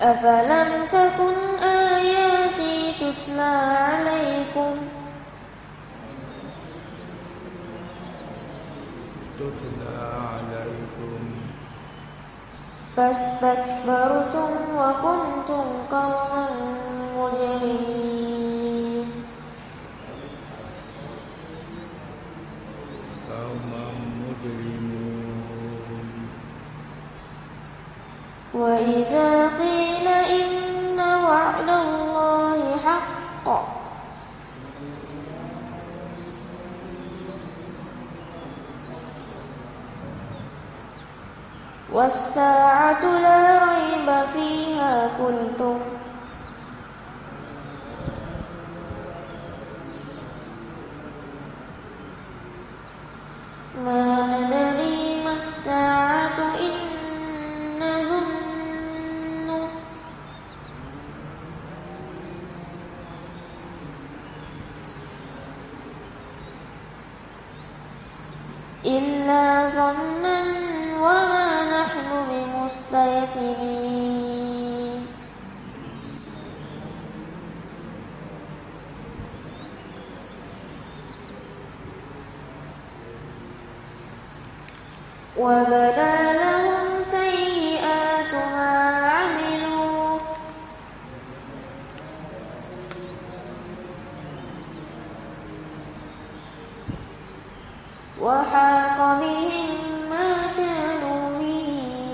أفلم تكن آياتي تتلى عليكم تتلى عليكم فاستكبرتم وكنتم قوما مجرمين قوما مجرمون وإذ والساعة لا ريب فيها كنتم وبدا لهم سيئات ما عملوا. وحاق بهم ما كانوا به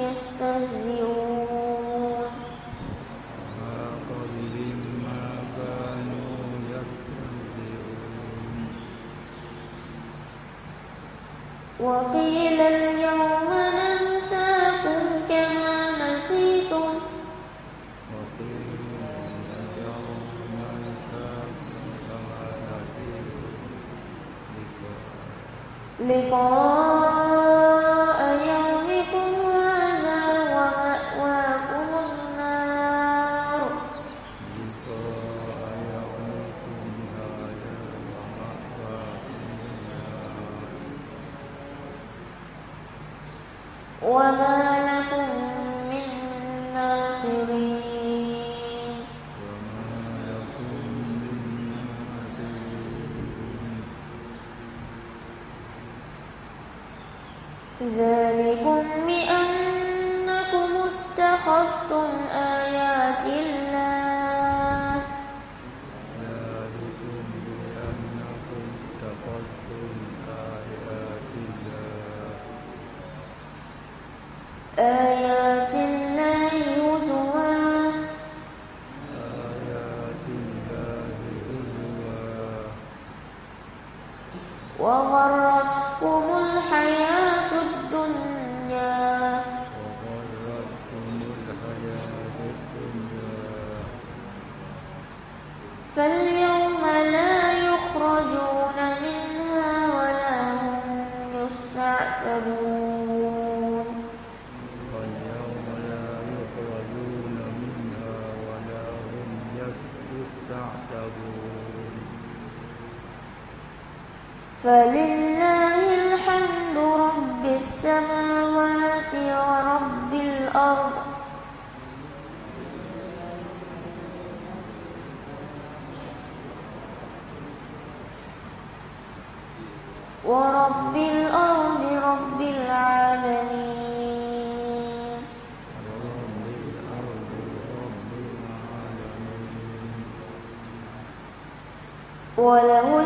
يستهزئون. بهم ما كانوا يستهزئون. وقيل 你讲。 거야. السماوات ورب الأرض ورب الأرض رب العالمين. وله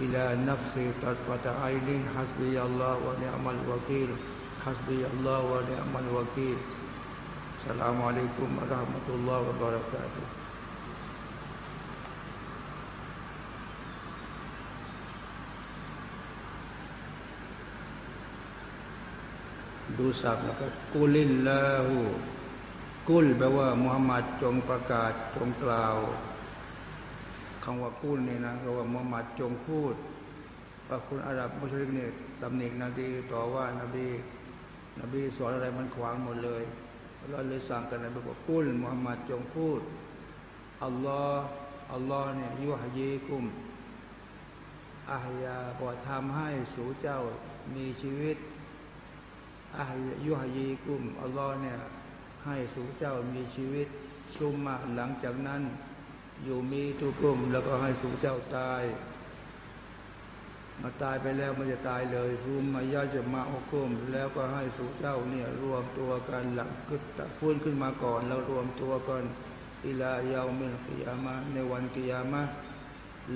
إلى نفسي طرفة عين حسبي الله ونعم الوكيل حسبي الله ونعم الوكيل السلام عليكم ورحمة الله وبركاته ดูสับนะครับกุลินลาหูกุลแปลว่ามุฮัมมัดจงประกาศจงกล่าว คำว่ากุลนี่นะแปลว่ามุฮัมมัดจงพูดว่าคุณอาหรับมุสลิมเนี่ยตำหนินบีต่อว่านบีนบีสอนอะไรมันขวางหมดเลยเราเลยสั่งกันนะบอกกุลมุฮัมมัดจงพูดอัลลอฮ์อัลลอฮ์เนี่ยยุฮยีกุมอาฮยาบอกทำให้สู่เจ้ามีชีวิตอายุฮยีกุมอัลลอฮ์เนี่ยให้สู่เจ้ามีชีวิตซุมมาหลังจากนั้น อยู่มีทุกกลุ่มแล้วก็ให้สู่เจ้าตาย มาตายไปแล้วมันจะตายเลยซุมมายาจะมาอุกุมแล้วก็ให้สู่เจ้าเนี่ยรวมตัวกันหลังกึศฟื้นขึ้นมาก่อนแล้วรวมตัวกันอิลายามิลกิยามะในวันกิยามะ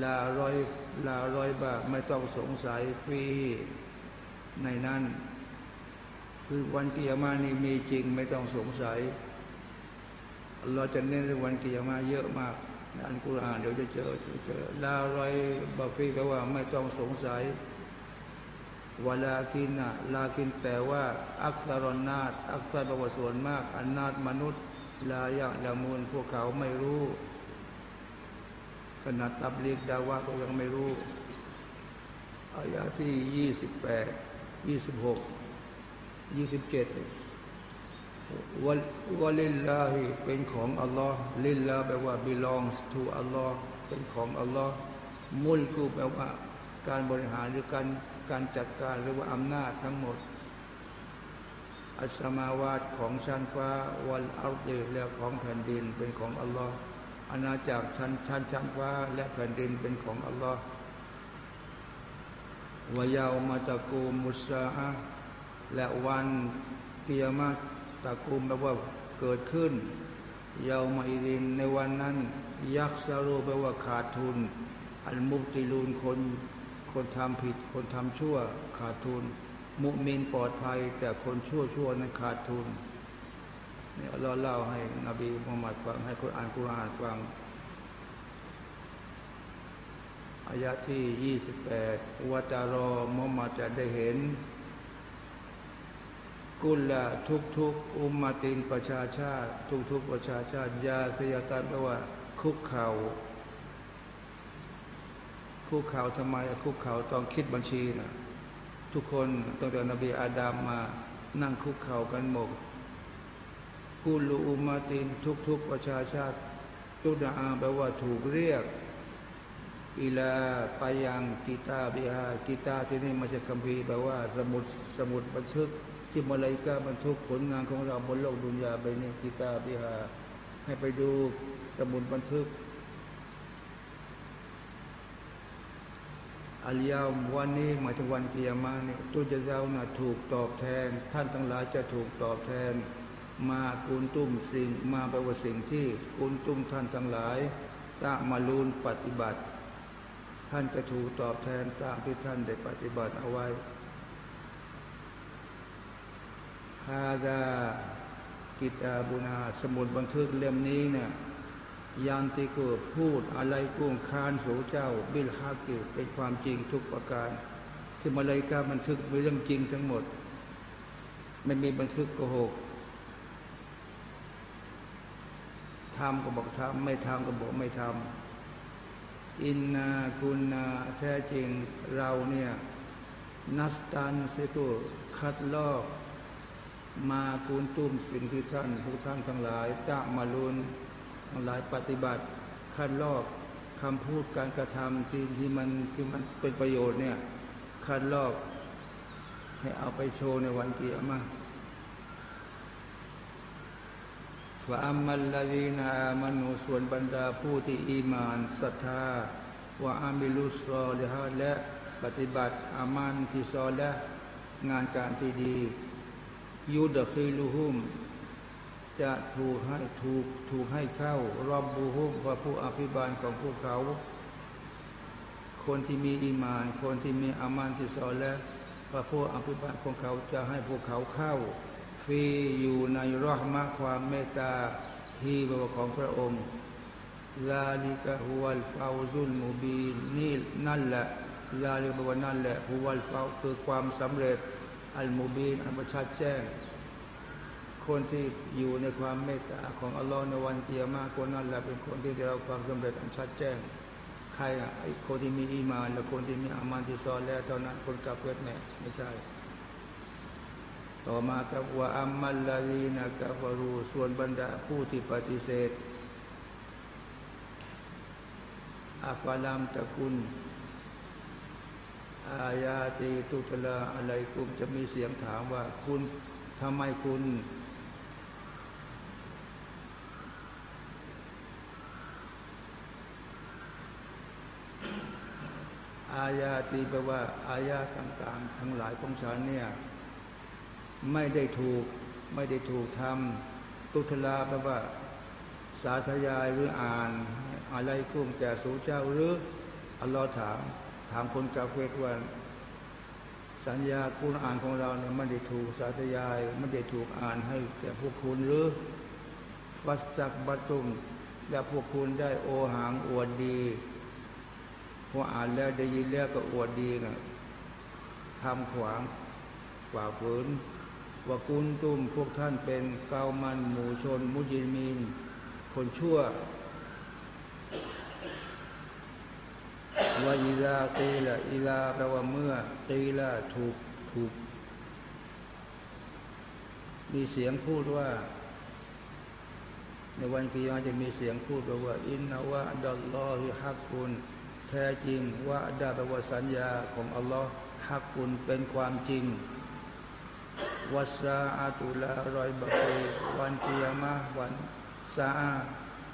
ลาร้อยลาร้อยบาไม่ต้องสงสัยฟรีในนั้น คือวันกิยามานี่มีจริงไม่ต้องสงสัย เราจะเน้นเรื่องวันกิยามาเยอะมาก อันกุรอานเดี๋ยวจะเจอเจอลาไรบาฟีแปลว่าไม่ต้องสงสัยวลากินนะลากินแต่ว่าอักษรนาตอักษรแปลว่าส่วนมากอันนาตมนุษย์ ลายะละมูลพวกเขาไม่รู้ขนาดตับเลีกดาวะก็ยังไม่รู้อายาที่ยี่สิบแปดยี่สิบหกยี่สิบเจ็ด ววลิลลาฮิเป็นของอัลลอฮ์ลิลลาแปลว่า belongs to อัลลอฮ์เป็นของอัลลอฮ์มุลกูแปลว่า การบริหารหรือการการจัดการหรือว่าอำนาจทั้งหมด อัสมาวาตของชั้นฟ้าวันอัลดีและของแผ่นดินเป็นของอัลลอฮ์อาณาจักรชั้นชั้นชั้นฟ้าและแผ่นดินเป็นของอัลลอฮ์วายาวมาตะกูมุสาะและวันเกียรติ ตะกุมแปลว่าเกิดขึ้นเยาวมาอิรินในวันนั้น ยักษ์สารูแปลว่าขาดทุน อันมุติลูนคนคนทำผิด คนทำชั่วขาดทุน มุมินปลอดภัย แต่คนชั่วชั่วนั้นขาดทุนเนี่ยเราเล่าให้นบีมุฮัมมัดฟังให้คนอ่านกุรอานฟังอายะที่ยี่สิบแปดวัตารอมุฮัมมัดจะได้เห็น กุลละทุกทุกอุมมาตินประชาชาติ ทุกทุกประชาชาติ ยาสยาตันแปลว่า คุกเขา่าคุกเข่าทำไมคุกเข่าต้องคิดบัญชีนะทุกคนตั้งแต่นบีอาดามมานั่งคุกเข่ากันหมดกุลูอุมาตินทุกๆประชาชาติตุดาแปลว่าถูกเรียกอิลาไปยังกีตาบิฮากีตาที่นี่มาจากคัมภีร์แปลว่าสมุดสมุดบันทึก ที่มาลายกาบันทึกผลงานของเราบนโลกดุนยาไปนี่กีตาบิฮาให้ไปดูสมุดบันทึกอัลยามวันนี้หมายถึงวันเกียรมาเนี่ยตุจะเจ้านะถูกตอบแทน ท่านทั้งหลายจะถูกตอบแทน มากุนตุ้มสิ่งมาแปลว่าสิ่งที่กุนตุ้มท่านทั้งหลายตะมาลูนปฏิบัติ ท่านจะถูกตอบแทนตามที่ท่านได้ปฏิบัติเอาไว้ ฮาดากิตาบุนาสมุดบันทึกเล่มนี้เนี่ยยันติกูพูดอะไรกุ้งคานสู่เจ้า บิลฮากิเป็นความจริงทุกประการ ที่มาเลยกาบันทึกเป็นเรื่องจริงทั้งหมด ไม่มีบันทึกโกหกทำก็บอกทำไม่ทำก็บอกไม่ทำอินนาคุณนาแท้จริงเราเนี่ยนัสตันเสตุคัดลอก มาคูณตุ้มสิ่งที่ท่านผู้ท่านทั้งหลายจะมาลุนทั้งหลายปฏิบัติคัดลอกคำพูดการกระทำที่ที่มันที่มันเป็นประโยชน์เนี่ยคัดลอก ให้เอาไปโชว์ในวันเกียรมาว่าอัมมัลลาดีนามานุส่วนบรรดาผู้ที่อีมานศรัทธาว่าอามิลุสรอลฮะและปฏิบัติอามันที่ซอและงานการที่ดี ยูดะคีลูฮุมจะถูกให้ถูกถูกให้เข้ารอบบูฮุมว่าผู้อภิบาลของพวกเขา คนที่มีอีมาน คนที่มีอามันที่ซอและพระผู้อภิบาลของเขาจะให้พวกเขาเข้าฟรีอยู่ในรหมะความเมตตาฮีบวของพระองค์ลาลิกะฮุวัลฟาวซุลมูบีนี่นั่นแหละลาลิกะว่านั่นแหละฮุวัลฟาวคือความสำเร็จ อัลมูบีนอันประชัดแจ้ง คนที่อยู่ในความเมตตาของอัลลอฮ์ในวันเกียรมาคนนั้นแหละเป็นคนที่ได้รับความสำเร็จอันชัดแจ้ง ใครอะไอ้คนที่มีอีมานและคนที่มีอามันที่ซอนแล้วเท่านั้นคนกับเวทแม่ไม่ใช่ ต่อมาครับว่าอัมมัลลาลีนะกาฟารูส่วนบรรดาผู้ที่ปฏิเสธอาฟาลามตะกุล อายาตีตุตลาอะไรกุมจะมีเสียงถามว่าคุณทำไมคุณอายาตีแปลว่า อายาต่างๆ ทั้งหลายของฉันเนี่ย ไม่ได้ถูกไม่ได้ถูกทำตุทลาแปลว่า สาธยายหรืออ่าน อะไรกุ้งแก่สูเจ้าหรืออัลลอฮ์ถาม ถามคนกาเฟตว่าสัญญาคุณอ่านของเราเนี่ยไม่ได้ถูกสาธยายไม่ได้ถูกอ่านให้แก่พวกคุณหรือฟัสจักบัตุมและพวกคุณได้โอหางอวดดีพออ่านแล้วได้ยินแล้วก็อวดดีนะทำขวางกว่าฝืนว่ากุนตุมพวกท่านเป็นเกามันหมู่ชน มุจิมีน คนชั่ว ว่าอีลาตีละอีลาแปลว่าเมื่อตีละถูกถูก มีเสียงพูดว่า ในวันกิยาจะมีเสียงพูดว่า อินนาวะดัลลอฮิฮักกุลแท้จริงว่าดาแปลว่าสัญญาของอัลลอฮ์ฮักกุลเป็นความจริงวัสราอาตุลารอยบักีวันกิยามะวันซา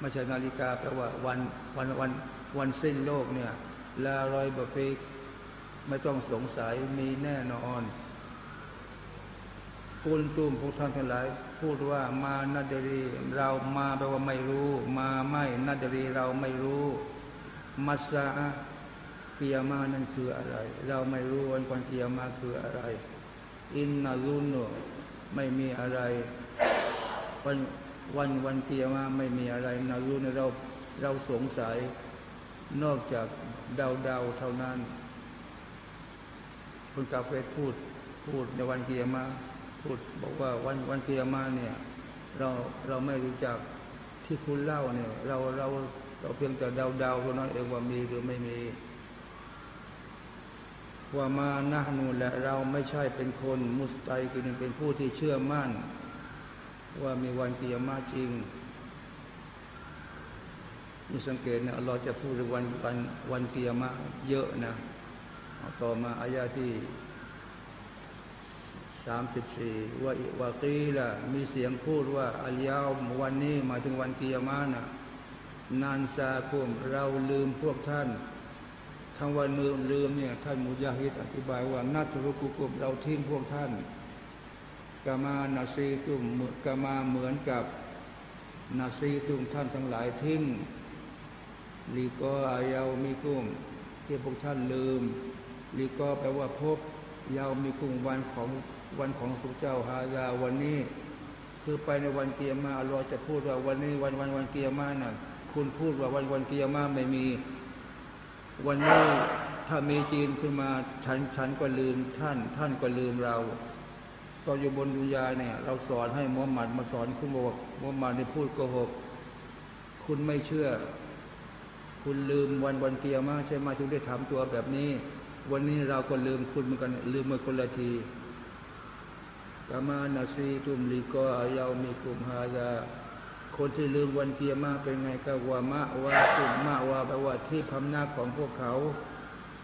ไม่ใช่นาฬิกาแปลว่าวันวันวันวันสิ้นโลกเนี่ย ลารอยบัฟีไม่ต้องสงสัยมีแน่นอนพูนตุ้มพวกท่านทั้งหลาย พูดว่ามานาดรี เรามาแปลว่าไม่รู้ มาไม่นาดรีเราไม่รู้มัสซาเกียมานั่นคืออะไร เราไม่รู้วันวันเกียมาคืออะไร อินนารุนไม่มีอะไรวันวันวันเกียมาไม่มีอะไรนารุนเราเราสงสัย นอกจาก เดาเดาเท่านั้น คุณกาเฟพูดพูดในวันเกียมาพูดบอกว่าวันวันเกียมาเนี่ยเราเราไม่รู้จักที่คุณเล่าเนี่ย เราเราเราเพียงแต่เดาเดาเท่านั้นเองว่ามีหรือไม่มีว่ามานะนูและเราไม่ใช่เป็นคนมุสไตกินเป็นผู้ที่เชื่อมั่น ว่ามีวันเกิยามะจริง นี่สังเกตนะเราจะพูดวันวันวันเกิยมะเยอะนะต่อมาอายาที่สามสิบสี่ว่าวากีละมีเสียงพูดว่าอัลยาววันนี้มาถึงวันเกิยมะนะนานซาคุมเราลืมพวกท่านคำว่าลืมลืมเนี่ยท่านมุจาฮิดอธิบายว่านัตรุกุกุมเราทิ้งพวกท่านกามานาซีตุมกามาเหมือนกับนาซีตุมท่านทั้งหลายทิ้ง ลีก็อายาวมีกุมที่พวกท่านลืมลีก็แปลว่าพบยาวมีกุ้มวันของวันของพระเจ้าฮายาวันนี้ คือไปในวันเกียร์มาเราจะพูดว่าวันนี้วันวันวันเกียร์มาน่ะคุณพูดว่าวันวันเกียร์มาไม่มี วันนี้ถ้ามีจีนขึ้นมาฉันฉันก็ลืมท่าน ท่านก็ลืมเราตอนอยู่บนดุนยาเนี่ย เราสอนให้มุฮัมมัดมาสอนคุณบอกมุฮัมมัดนี่พูดโกหก คุณไม่เชื่อ คุณลืมวันวันเกียร์มาใช่ไหมถึงได้ทำตัวแบบนี้ วันนี้เราก็ลืมคุณเหมือนกันลืมเมาคนละทีกามานาซีตุมลีกออายามีกุมฮาซาคนที่ลืมวันเกียร์มาเป็นไงก็ว่ามะว่าตุมมะว่าแปลว่าที่พำนักของพวกเขา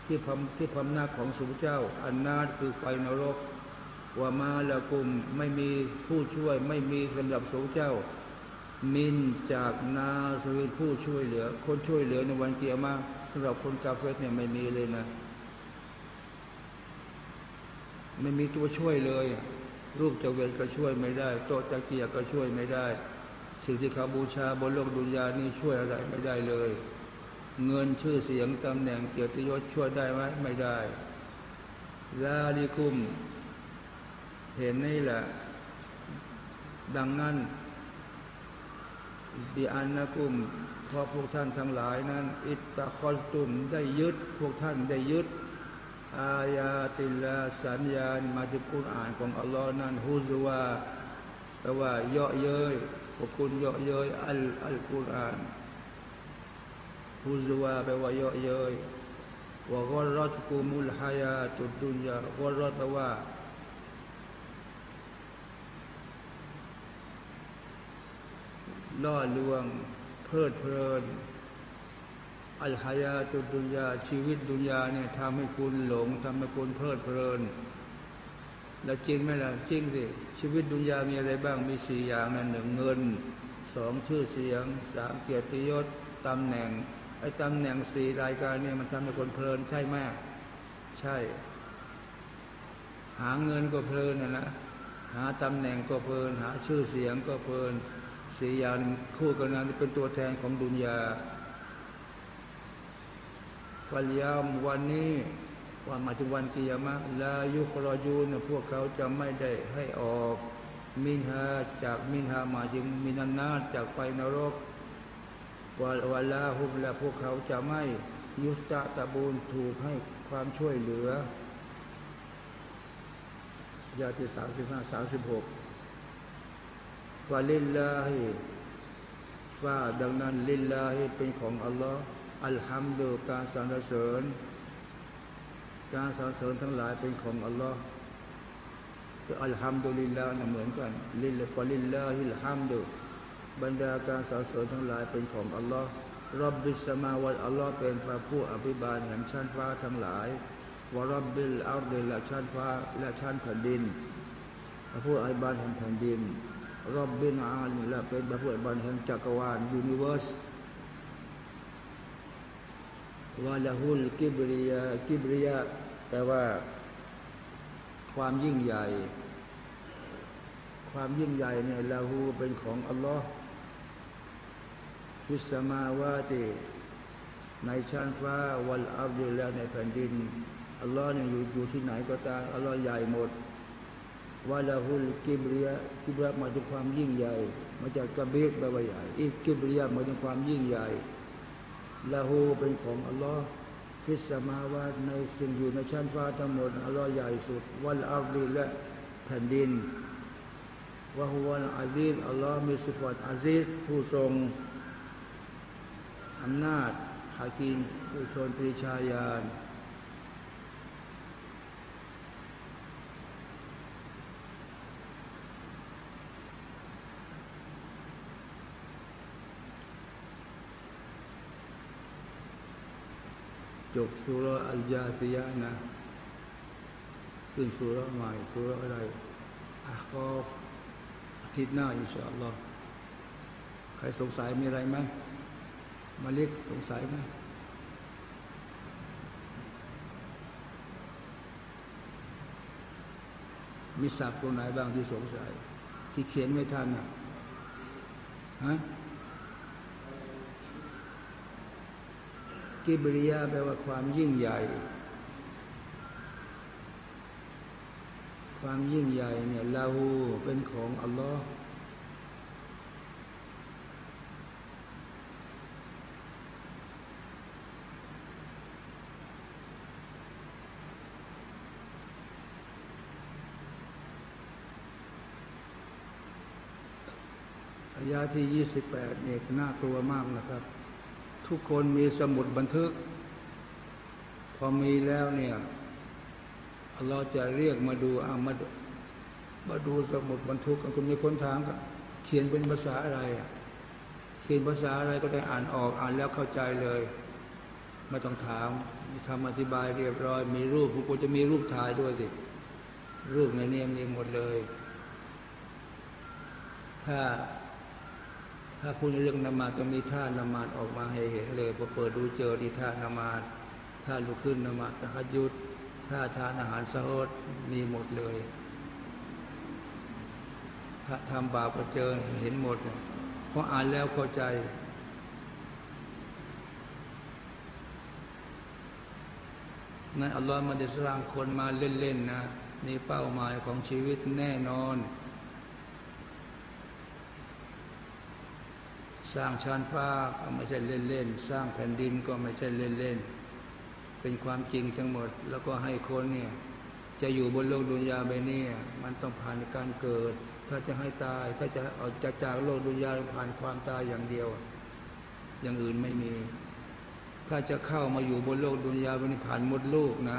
ที่พำที่พำนักของสุเจ้า อันนาดคือไฟนรกว่ามาละกุมไม่มีผู้ช่วยไม่มีสำหรับสุเจ้า มินจากนาคือผู้ช่วยเหลือ คนช่วยเหลือในวันเกียร์มาสำหรับคนกาเฟสเนี่ยไม่มีเลยนะ ไม่มีตัวช่วยเลยรูปจะเวรก็ช่วยไม่ได้ โตตะเกียก็ช่วยไม่ได้ สิ่งที่เขาบูชาบนโลกดุนยานี่ช่วยอะไรไม่ได้เลย เงินชื่อเสียงตำแหน่งเกียรติยศช่วยได้ไหมไม่ได้ลาลิคุม เห็นนี่แหละ ดังนั้น บิอันนะกุมพอพวกท่านทั้งหลายนั้น อิตตะคอลตุมได้ยึด พวกท่านได้ยึด อายาติลาสัญญาณมาจากกุรอ่านของอัลลอฮ์นั้นฮุซวาแปลว่าเยาะเย้ยพวกคุณเยาะเย้ยอัลอัลกุรอ่านฮุซวาแปลว่าเยาะเย้ยวะกอรัตกุมุลฮายาตุดุนยากอรัตแปลว่า ล่อลวง เพลิดเพลิน อัลฮายาตุดุนยาชีวิตดุนยาเนี่ยทำให้คุณหลงทำให้คุณเพลิดเพลิน แล้วจริงไหมล่ะจริงสิชีวิตดุนยามีอะไรบ้างมีสี่อย่างนั่นหนึ่งเงินสองชื่อเสียงสามเกียรติยศตำแหน่งไอ้ตำแหน่งสี่รายการเนี่ยมันทำให้คนเพลินใช่ไหมใช่ หาเงินก็เพลินนะนะหาตำแหน่งก็เพลิน หาชื่อเสียงก็เพลิน สี่ย่างคู่กันนั้นเป็นตัวแทนของดุนยาฟัลยามวันนี้ว่ามาถึงวันกิยามะลายุครอยูนพวกเขาจะไม่ได้ให้ออก มินฮาจากมินฮามาจึงมินันนาจากไฟนรกวาลวลาฮุบและพวกเขาจะไม่ยุตะตะบูนถูกให้ความช่วยเหลือยาที่สามสิบห้าสามสิบหก ฟาลิลลาฮิف ดังนั้น لله เป็นของอัลลอฮ์ الحمد การสรรเสริญ การสรรเสริญทั้งหลายเป็นของอัลลอฮ์ก็อัลฮัมดุลิลลาห์นะเหมือนกันلل فلله الحمدบรรดาการสรรเสริญทั้งหลายเป็นของอัลลอฮ์رب السماواتอัลลอฮ์เป็นพระผู้อภิบาลแห่งชั้นฟ้าทั้งหลายورب الأرضและชั้นฟ้าและชั้นแผ่นดินพระผู้อภิบาลแห่งแผ่นดิน รับบินอาลและเป็นพระผู้อภิบาลแห่งจักรวาลยูนิเวอร์สวาละหุลกิบริยากิบริยาแปลว่า ความยิ่งใหญ่ ความยิ่งใหญ่เนี่ยละหูเป็นของอัลลอฮ์ฟิสมาวาติในชั้นฟ้าวัลอับดุและในแผ่นดินอัลลอฮ์เนี่ยอยู่อยู่ที่ไหนก็ตามอัลลอฮ์ใหญ่หมด وله الكبرياء كبرياء มาจากความยิ่งใหญ่ มาจากكبيرแปลว่าใหญ่อีกكبرياء มาจากความยิ่งใหญ่لهเป็นของอัลลอฮ์في السماواتในสิ่งอยู่ในชั้นฟ้าทั้งหมดอัลลอฮ์ใหญ่สุดوالأرضและแผ่นดินوهو العزيزอัลลอฮ์มีสิฟัตعزيز ผู้ทรงอำนาจฮากิมผู้ทรงปริชาญาณ จบสุรอัลยาซียะนะ ขึ้นสุรใหม่สุรอะไรอะกอฟอาทิตย์หน้าอินชาอัลลอฮ์ใครสงสัยมีอะไรไหมมาเล็กสงสัยไหมมีศัพท์ตัวไหนบ้างที่สงสัย ที่เขียนไม่ทันอะฮะ กิบริยาแปลว่าความยิ่งใหญ่ ความยิ่งใหญ่เนี่ยลาหูเป็นของอัลลอฮ์ยาที่ยี่สิบแปดเนี่ยน่ากลัวมากนะครับ ทุกคนมีสมุดบันทึก พอมีแล้วเนี่ยอัลลอฮ์จะเรียกมาดูอามาดูมาดูสมุดบันทึกคุณมีคนถามก็เขียนเป็นภาษาอะไรอะเขียนภาษาอะไรก็ได้อ่านออกอ่านแล้วเข้าใจเลยไม่ต้องถามมีคำอธิบายเรียบร้อย มีรูปผู้จะมีรูปถ่ายด้วยสิ รูปในนี้มีหมดเลย ถ้า ถ้าพูดเรื่องนมาดก็มีท่านมาออกมาให้เห็นเลยพอเปิดดูเจอที่ท่านมาท่าลุกขึ้นนมาตะฮัดยุดท่าทานอาหารสะฮดมีหมดเลยถ้าทำบาปก็เจอเห็นหมดเพราะอ่านแล้วเข้าใจ นั่นอัลลอฮ์มันได้สร้างคนมาเล่น ๆ นะ นี่เป้าหมายของชีวิตแน่นอน สร้างชานฟ้าก็ไม่ใช่เล่นๆ สร้างแผ่นดินก็ไม่ใช่เล่นๆ เป็นความจริงทั้งหมด แล้วก็ให้คนเนี่ยจะอยู่บนโลกดุนยาใบนี้มันต้องผ่านการเกิด ถ้าจะให้ตายถ้าจะออกจากจากโลกดุนยาผ่านความตายอย่างเดียว อย่างอื่นไม่มี ถ้าจะเข้ามาอยู่บนโลกดุนยาใบนี้ผ่านหมดลูกนะ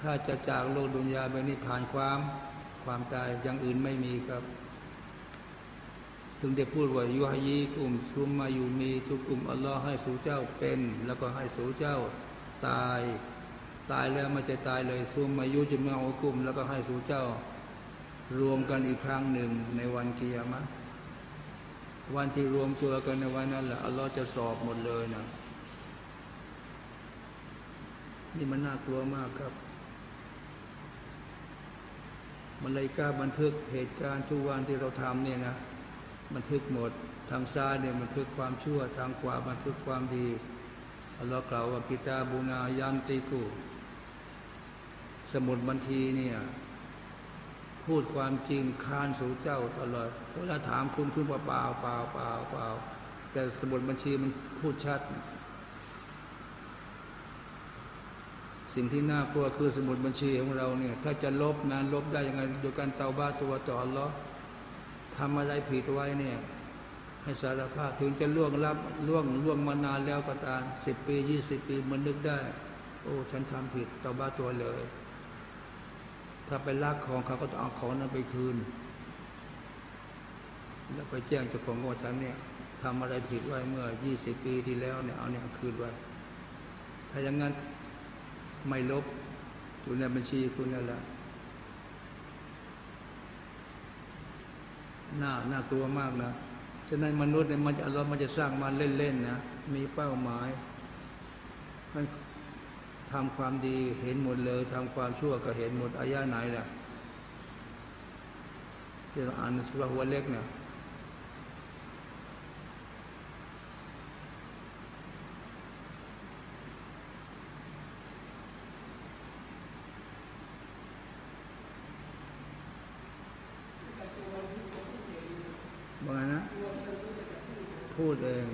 ถ้าจะจากโลกดุนยาใบนี้ผ่านความความตายอย่างอื่นไม่มีครับ ถึงได้พูดว่ายุฮยีกลุ่มซุมมาอยู่มีทุกกลุ่มอัลลอฮ์ให้สู่เจ้าเป็น แล้วก็ให้สู่เจ้าตาย ตายแล้วไม่จะตายเลยซุมมายุจุมาอุกุม แล้วก็ให้สู่เจ้า รวมกันอีกครั้งหนึ่งในวันกิยามะวันที่รวมตัวกันในวันนั้นแหละอัลลอฮ์จะสอบหมดเลยนะนี่มันน่ากลัวมากครับมันเลยกล้าบันทึกเหตุการณ์ทุกวันที่เราทำเนี่ยนะ บันทึกหมด ทางซ้ายเนี่ยบันทึกความชั่ว ทางขวาบันทึกความดีอัลลอฮ์กล่าวว่ากิตาบูนายันติกูสมุดบัญชีเนี่ยพูดความจริงคานสู่เจ้าตลอดเวลาถามคุณคุณเปล่าเปล่าเปล่าเปล่าเปล่าแต่สมุดบัญชีมันพูดชัด สิ่งที่น่ากลัวคือสมุดบัญชีของเราเนี่ย ถ้าจะลบนะลบได้ยังไงโดยการเตาบ้าตัวต่ออัลลอฮ์ ทำอะไรผิดไว้เนี่ย ให้สารภาพถึงจะล่วงรับล่วงล่วงมานานแล้วก็ตามสิบปียี่สิบปีมันนึกได้ โอ้ฉันทำผิดเตาบ้าตัวเลย ถ้าไปลักของเขาก็ต้องเอาของนั้นไปคืน แล้วไปแจ้งเจ้าของว่าฉันเนี่ยทำอะไรผิดไว้เมื่อยี่สิบปีที่แล้วเนี่ยเอาเนี่ยคืนไว้ ถ้าอย่างนั้นไม่ลบอยู่ในบัญชีคุณนั่นแหละ น่าน่ากลัวมากนะฉะนั้นมนุษย์เนี่ยมันจะเรามันจะสร้างมาเล่นๆนะมีเป้าหมายมันทำความดีเห็นหมดเลยทำความชั่วก็เห็นหมดอายะไหนล่ะที่เราอ่านในสุรหัวเล็กเนี่ย ว่านะ พูดเอง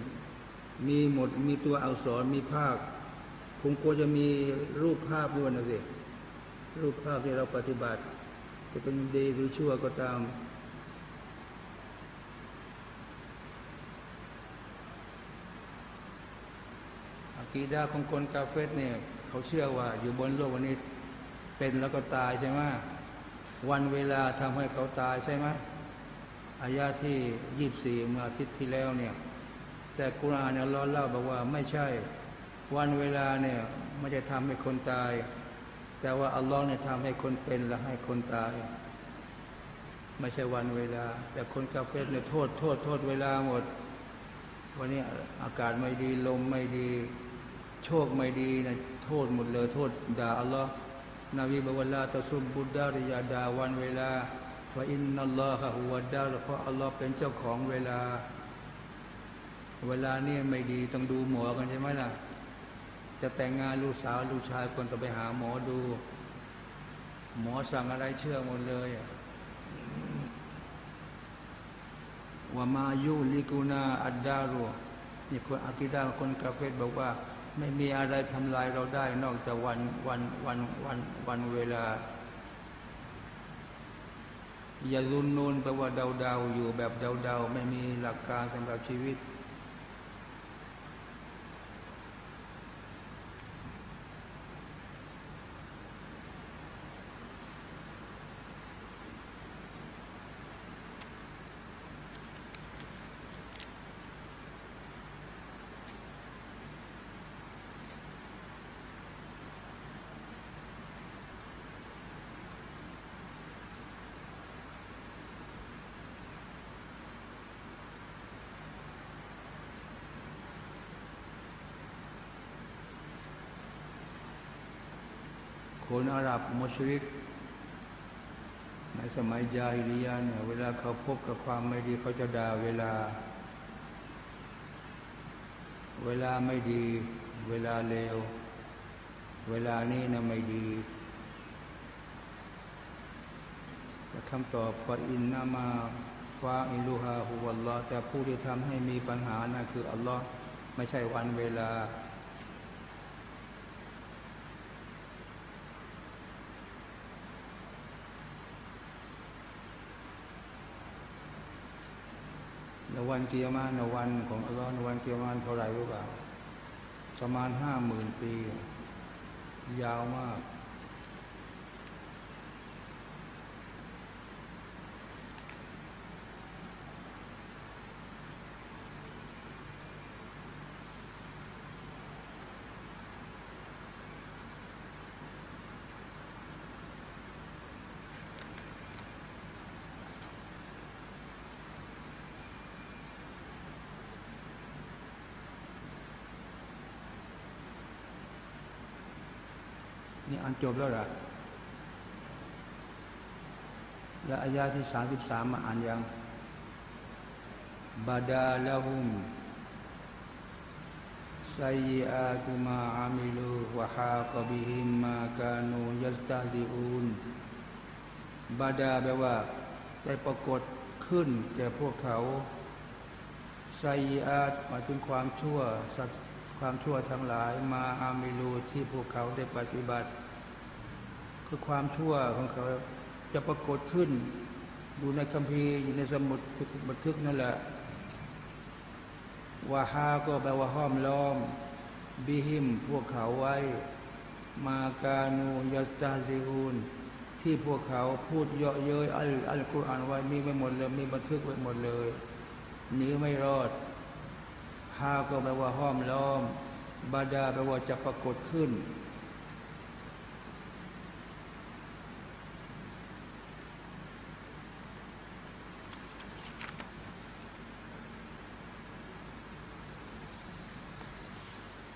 มีหมดมีตัวอักษรมีภาพคงกลัวจะมีรูปภาพด้วยนะสิรูปภาพที่เราปฏิบัติ จะเป็นดีหรือชั่วก็ตาม อากีดาของคนกาเฟสเนี่ย เขาเชื่อว่า อยู่บนโลกวันนี้ เป็นแล้วก็ตายใช่ไหมวันเวลาทำให้เขาตายใช่ไหม อายาที่ยี่สี่เมื่ออาทิตย์ที่แล้วเนี่ย แต่กุรานเนี่ยล้อเล่าบอกว่าไม่ใช่ วันเวลาเนี่ยไม่จะทำให้คนตาย แต่ว่าอัลลอฮ์เนี่ยทำให้คนเป็นและให้คนตาย ไม่ใช่วันเวลา แต่คนกาเฟรเนี่ยโทษโทษโทษเวลาหมด วันนี้อากาศไม่ดีลมไม่ดี โชคไม่ดีนะโทษหมดเลย โทษด่าอัลลอฮ์นบีบอกว่าลาตะซุบบุดดาริยาดาวันเวลา ฟาอินนัลลอฮะฮุวดาเพราะอัลลอฮ์เป็นเจ้าของเวลา เวลานี่ไม่ดีต้องดูหมอกันใช่ไหมล่ะ จะแต่งงานลูกสาวลูกชายคนต้องไปหาหมอดู หมอสั่งอะไรเชื่อหมดเลยว่ามายุลิกุนาอัดดารุนี่คนอากิดาคนกาเฟตบอกว่า ไม่มีอะไรทำลายเราได้ นอกจากวันวันวันวันวันเวลา อย่ารุนนูนแปลว่าเดาเดาอยู่แบบเดาเดาไม่มีหลักการสำหรับชีวิต คนอาหรับมุชริก ในสมัยจาฮิลียาเนี่ยเวลาเขาพบกับความไม่ดีเขาจะด่าเวลา เวลาไม่ดี เวลาเลว เวลานี้นะไม่ดีคำตอบว่าอินนามาฟาอิลูฮาฮุวัลลอฮ์แต่ผู้ที่ทำให้มีปัญหานะคืออัลลอฮ์ไม่ใช่วันเวลา วันเกียร์มาในวันของอัลลอฮ์ในวันเกียร์มาเท่าไหร่รู้เปล่าประมาณห้าหมื่นปี ยาวมาก นี่อ่านจบแล้วเหรอและอายาที่สามสิบสามมาอ่านยังบาดาละหุมไซอาตุมาอามิลูวะฮากบิฮิมมากานูยัสตาดิอูนบาดาแปลว่าได้ปรากฏขึ้นแก่พวกเขาไซอาตหมายถึงความชั่วสัต ความชั่วทั้งหลายมาอามิลูที่พวกเขาได้ปฏิบัติ คือความชั่วของเขาจะปรากฏขึ้น อยู่ในคัมภีร์อยู่ในสมุดบันทึกนั่นแหละวาฮาก็แปลว่าห้อมล้อมบิหิมพวกเขาไว้ มาการูยัสตาซิอูนที่พวกเขาพูดเยาะเย้ยอัลอัลกุรอานไว้มีไว้หมดเลยมีบันทึกไว้หมดเลยหนีไม่รอด ฮาก็แปลว่าห้อมล้อม บาดาแปลว่าจะปรากฏขึ้น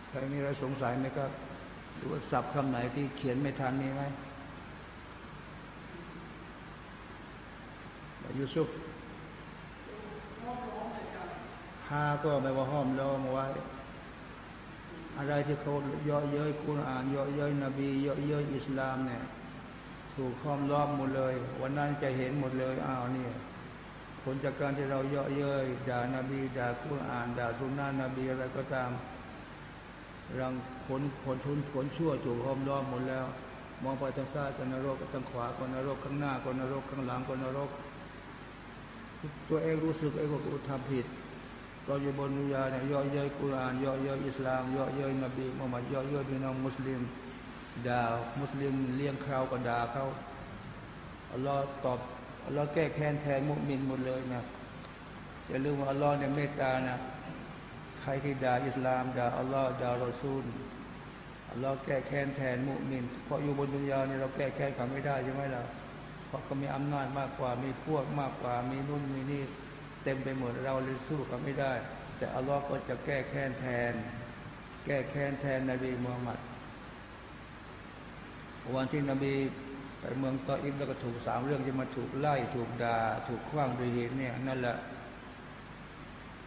ใครมีอะไรสงสัยไหมครับ หรือว่าศัพท์คำไหนที่เขียนไม่ทันมีไหมยูซุฟ ฮาก็แปลว่าห้อมล้อมไว้ อะไรที่เขาเยาะเย้ยคุรอานเยาะเย้ยนบีเยาะเย้ยอิสลามเนี่ยถูกห้อมล้อมหมดเลย วันนั้นจะเห็นหมดเลยอ้าวนี่ผลจากการที่เราเยาะเย้ยด่านบีด่าคุรอานด่าสุนนะนบีอะไรก็ตามรังผลผลทุนผลชั่วถูกห้อมล้อมหมดแล้ว มองไปทางซ้ายก็นรกทางขวาก็นรกข้างหน้าก็นรกข้างหลังก็นรก ตัวเองรู้สึกเองว่ากูทำผิด เราอยู่บนดุนยาเนี่ยย่อเย้ยกุรานย่อเย้ยอิสลามย่อเย้ยนบีมุฮัมมัดย่อเย้ยพี่น้องมุสลิมด่ามุสลิมเลี้ยงคราวก็ด่าเขาอัลลอฮ์ตอบอัลลอฮ์แก้แค้นแทนมุมินหมดเลยนะอย่าลืมว่าอัลลอฮ์เนี่ยเมตตานะใครที่ด่าอิสลามด่าอัลลอฮ์ด่ารอซูลอัลลอฮ์แก้แค้นแทนมุมินเพราะอยู่บนดุนยานี่เราแก้แค้นเขาไม่ได้ใช่ไหมล่ะเพราะเขามีอำนาจมากกว่ามีพวกมากกว่ามีนู่นมีนี่ เต็มไปหมดเราเลยสู้เขาไม่ได้ แต่อัลลอฮ์ก็จะแก้แค้นแทน แก้แค้นแทนนบีมูฮัมมัดวันที่นบีไปเมืองตออิฟแล้วก็ถูกสามเรื่องที่มาถูกไล่ถูกด่าถูกขว้างด้วยเหตุเนี่ยนั่นแหละ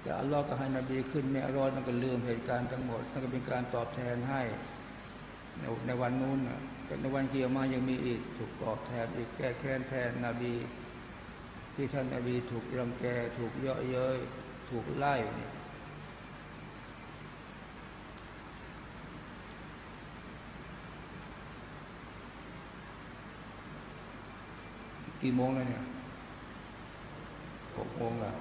แต่อัลลอฮ์ก็ให้นบีขึ้นเนี่ยรอดนั่นก็ลืมเหตุการณ์ทั้งหมดนั่นก็เป็นการตอบแทนให้ในในวันนู้นนะแต่ในวันเกียร์มายังมีอีก ถูกตอบแทนอีกแก้แค้นแทนนบี ที่ท่านอาบีถูกรังแกถูกเยาะเย้ยถูกไล่กี่โมงแล้วเนี่ยหกโมงละ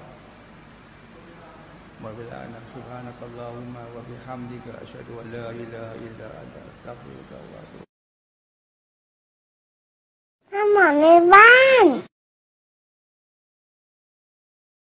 หมดเวลานะสุภานะกัลลอฮุมะวะบิฮัมดิกะอัชฮะดุอัลลอฮอิลลาอิลลาอัลลอฮตักบิกะวะตุทำหมดในบ้าน